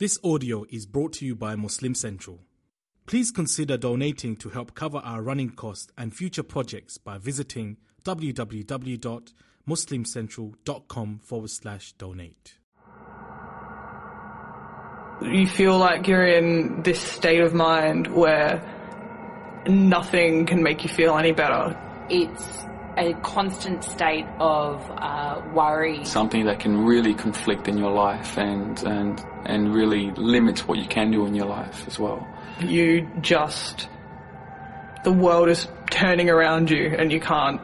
This audio is brought to you by Muslim Central. Please consider donating to help cover our running costs and future projects by visiting www.muslimcentral.com forward slash donate. You feel like you're in this state of mind where nothing can make you feel any better. It's a constant state of uh, worry. Something that can really conflict in your life and, and, and really limits what you can do in your life as well. You just. The world is turning around you and you can't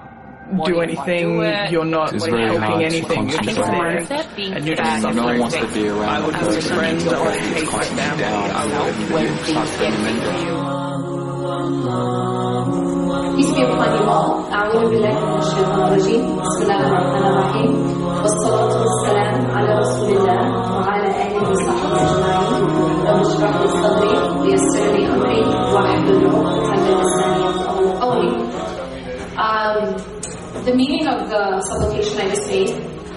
What do do you anything. do? You're not It's like, very hard helping to anything. You're just concentrate. there. Being And you're just that suffering. No one wants to be around I a would have friends who's that would hate my family. I would when You things start get feeling you. Peace be upon you all. أعوذ بالله من الشيطان الرجيم. بسم الله الرحمن الرحيم. والصلاة والسلام على رسول الله وعلى آله وصحبه أجمعين. رب اشرح لي صدري ويسر لي أمري واحلل عقدة من لساني يفقهوا قولي. Um, the meaning of the supplication I just made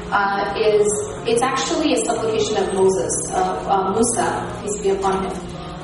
uh, is it's actually a supplication of Moses, of uh, Musa, peace be upon him,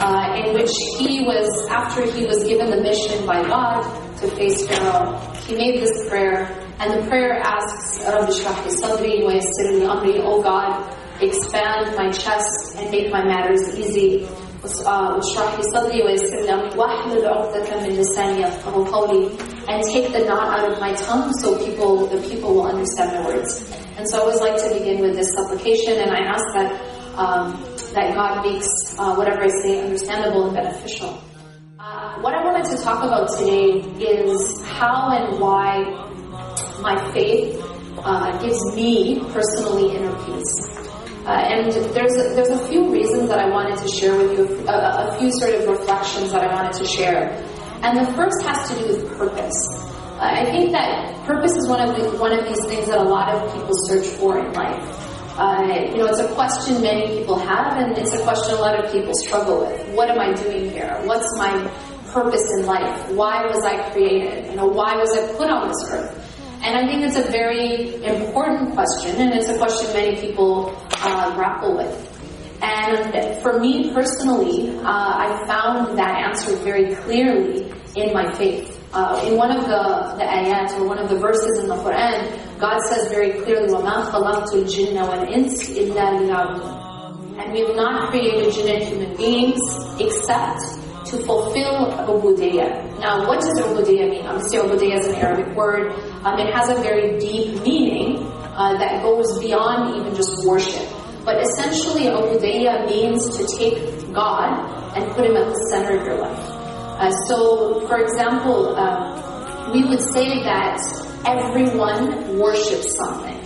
uh, in which he was, after he was given the mission by God to face Pharaoh, he made this prayer, and the prayer asks, رَبِّ اشْرَحْ لِي صَدْرِي وَيَسِّرْ لِي أَمْرِي O God, expand my chest and make my matters easy. Uh, واشرح لي صدري ويسر لي أمري واحلل عقدة من لساني يفقهوا قولي and take the knot out of my tongue so people the people will understand my words. And so I always like to begin with this supplication and I ask that um, that God makes uh, whatever I say understandable and beneficial. What I wanted to talk about today is how and why my faith uh, gives me personally inner peace. Uh, and there's a, there's a few reasons that I wanted to share with you, a, a few sort of reflections that I wanted to share. And the first has to do with purpose. Uh, I think that purpose is one of the, one of these things that a lot of people search for in life. Uh, you know, it's a question many people have, and it's a question a lot of people struggle with. What am I doing here? What's my purpose in life? Why was I created? You know, why was I put on this earth? And I think it's a very important question, and it's a question many people uh, grapple with. And for me personally, uh, I found that answer very clearly in my faith. Uh, in one of the, the ayat, or one of the verses in the Quran, God says very clearly, وَمَا خَلَقْتُ الْجِنَّ وَالْإِنسِ إِلَّا لِيَعْبُدُونَ And we have not created jinn and human beings except to fulfill ubudiyah. Now, what does ubudiyah mean? Obviously, ubudiyah is an Arabic word. Um, it has a very deep meaning uh, that goes beyond even just worship. But essentially, ubudiyah means to take God and put him at the center of your life. Uh, so, for example, um, we would say that everyone worships something.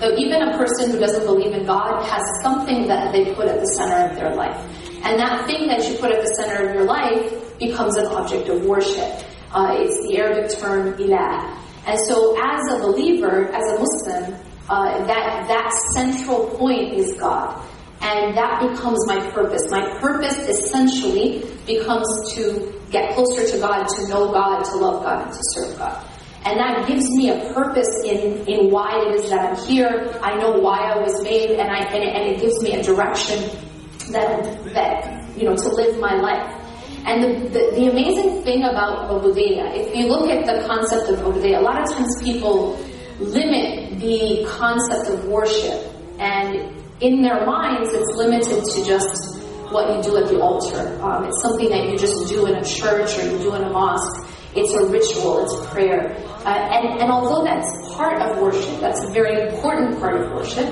So even a person who doesn't believe in God has something that they put at the center of their life. And that thing that you put at the center of your life becomes an object of worship. Uh, it's the Arabic term ilah. And so as a believer, as a Muslim, uh, that, that central point is God. And that becomes my purpose. My purpose essentially becomes to get closer to God, to know God, to love God, and to serve God. And that gives me a purpose in, in why it is that I'm here. I know why I was made, and, I, and, it, and it gives me a direction that, that you know, to live my life. And the, the, the amazing thing about Ubudiyah, if you look at the concept of Ubudiyah, a lot of times people limit the concept of worship. And in their minds, it's limited to just what you do at the altar. Um, it's something that you just do in a church or you do in a mosque. It's a ritual, it's prayer. Uh, and, and although that's part of worship, that's a very important part of worship,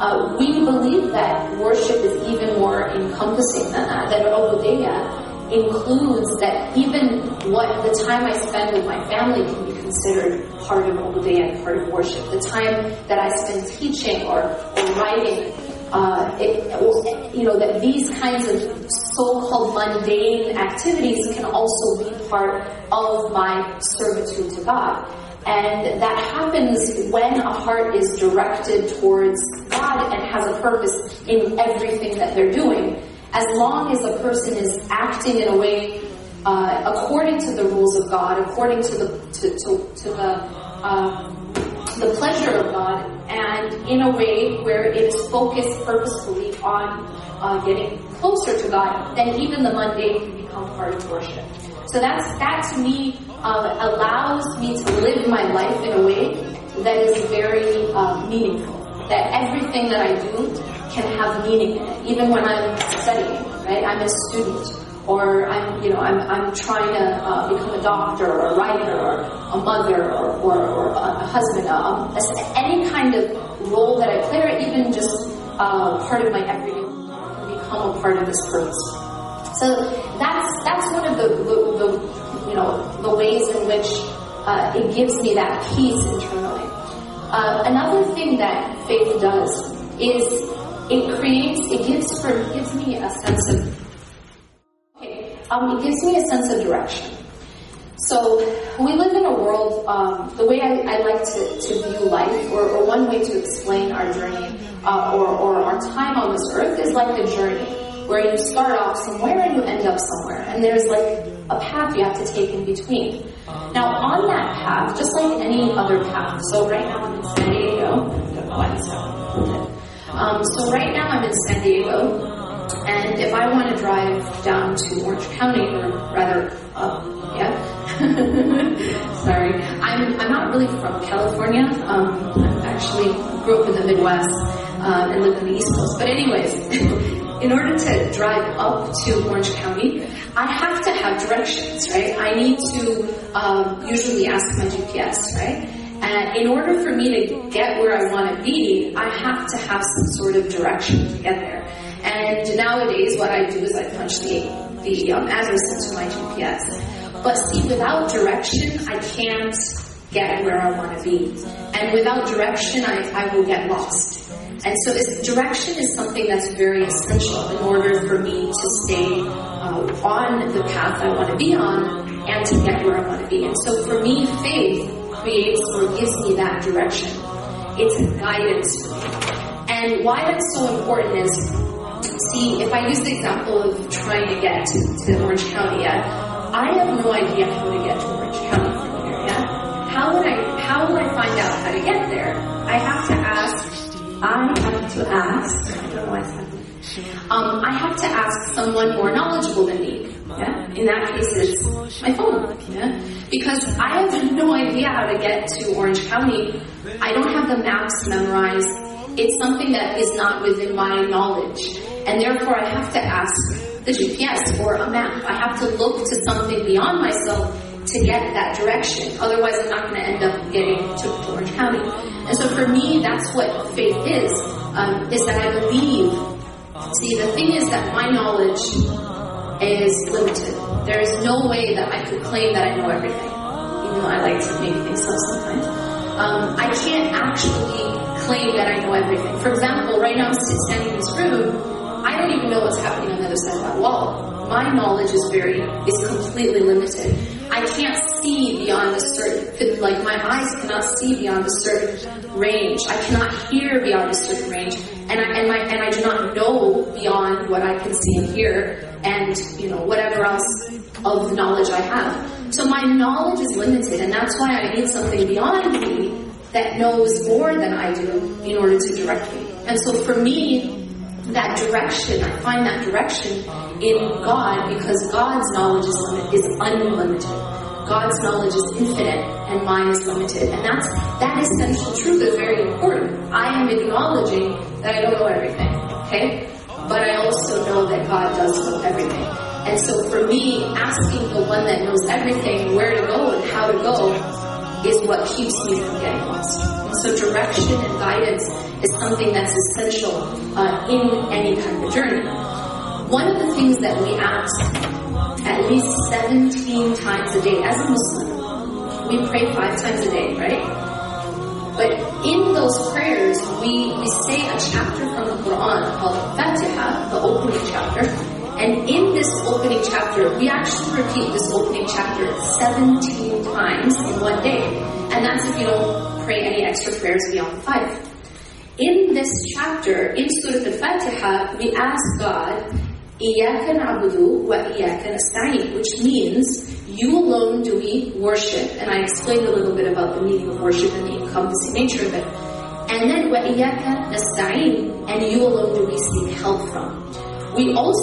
uh, we believe that worship is even more encompassing than that. That Ubudiyah includes that even what the time I spend with my family can be considered part of Ubudiyah and part of worship. The time that I spend teaching or, or writing, uh, it, you know, that these kinds of so-called mundane activities can also be part of my servitude to God. And that happens when a heart is directed towards God and has a purpose in everything that they're doing. As long as a person is acting in a way uh, according to the rules of God, according to the to, to, to the um, the pleasure of God, and in a way where it is focused purposefully on uh, getting closer to God, then even the mundane can become part of worship. So that's that to me uh, allows me to live my life in a way that is very uh, meaningful. That everything that I do can have meaning in it, even when I'm studying. Right, I'm a student or I'm, you know, I'm, I'm trying to uh, become a doctor or a writer or a mother or, or, or a husband, um, any kind of role that I play, or even just uh, part of my everyday become a part of this purpose. So that's that's one of the, the, the you know the ways in which uh, it gives me that peace internally. Uh, another thing that faith does is it creates it gives for it gives me a sense of um, it gives me a sense of direction. So we live in a world, um, the way I, I like to, to, view life, or, or, one way to explain our journey, uh, or, or, our time on this earth is like a journey, where you start off somewhere and you end up somewhere, and there's like a path you have to take in between. Now on that path, just like any other path, so right now I'm in San Diego, um, so right now I'm in San Diego, and if I want to drive down to Orange County, or rather up, yeah, sorry, I'm, I'm not really from California. Um, I actually grew up in the Midwest uh, and live in the East Coast. But anyways, in order to drive up to Orange County, I have to have directions, right? I need to um, usually ask my GPS, right? And in order for me to get where I want to be, I have to have some sort of direction to get there. And nowadays, what I do is I punch the, the um, address into my GPS. But see, without direction, I can't get where I want to be. And without direction, I, I will get lost. And so direction is something that's very essential in order for me to stay uh, on the path I want to be on and to get where I want to be. And so for me, faith creates or gives me that direction. It's guidance. And why that's so important is see, if I use the example of trying to get to, Orange County, yeah, I have no idea how to get to Orange County from here? How would I, how would I find out how to get there? I have to ask, I have to ask, I don't know why it's happening. Um, I have to ask someone more knowledgeable than me. Yeah? In that case, it's my phone. Yeah? Because I have no idea how to get to Orange County. I don't have the maps memorized. It's something that is not within my knowledge. And therefore, I have to ask the GPS or a map. I have to look to something beyond myself to get that direction. Otherwise, I'm not going to end up getting to Orange County. And so for me, that's what faith is, um, is that I believe. See, the thing is that my knowledge is limited. There is no way that I could claim that I know everything, even though I like to make things up sometimes. Um, I can't actually claim that I know everything. For example, right now I'm standing in this room, I don't even know what's happening on the other side of that wall. My knowledge is very, is completely limited. I can't see beyond a certain, like my eyes cannot see beyond a certain range. I cannot hear beyond a certain range. And I, and my, and I do not know beyond what I can see and hear and, you know, whatever else of knowledge I have. So my knowledge is limited and that's why I need something beyond me that knows more than I do in order to direct me. And so for me, that direction, I find that direction in God because God's knowledge is, is unlimited. God's knowledge is infinite and mine is limited. And that's, that essential truth is very important. I am acknowledging that I don't know everything, okay? But I also know that God does know everything. And so for me, asking the one that knows everything where to go and how to go is what keeps me from getting lost. So direction and guidance is something that's essential uh, in any kind of journey. One of the things that we ask at least 17 times a day as a Muslim, we pray five times a day, right? But in those prayers, we, we say a chapter from the Quran called Fatiha, the opening chapter. And in this opening chapter, we actually repeat this opening chapter 17 times in one day. And that's if you don't pray any extra prayers beyond five in this chapter, in Surah Al-Fatiha, we ask God, إِيَّاكَ نَعْبُدُ وَإِيَّاكَ نَسْتَعِينَ which means, you alone do we worship. And I explained a little bit about the meaning of worship and the encompassing nature of it. And then وَإِيَّاكَ نَسْتَعِينَ and you alone do we seek help from. We also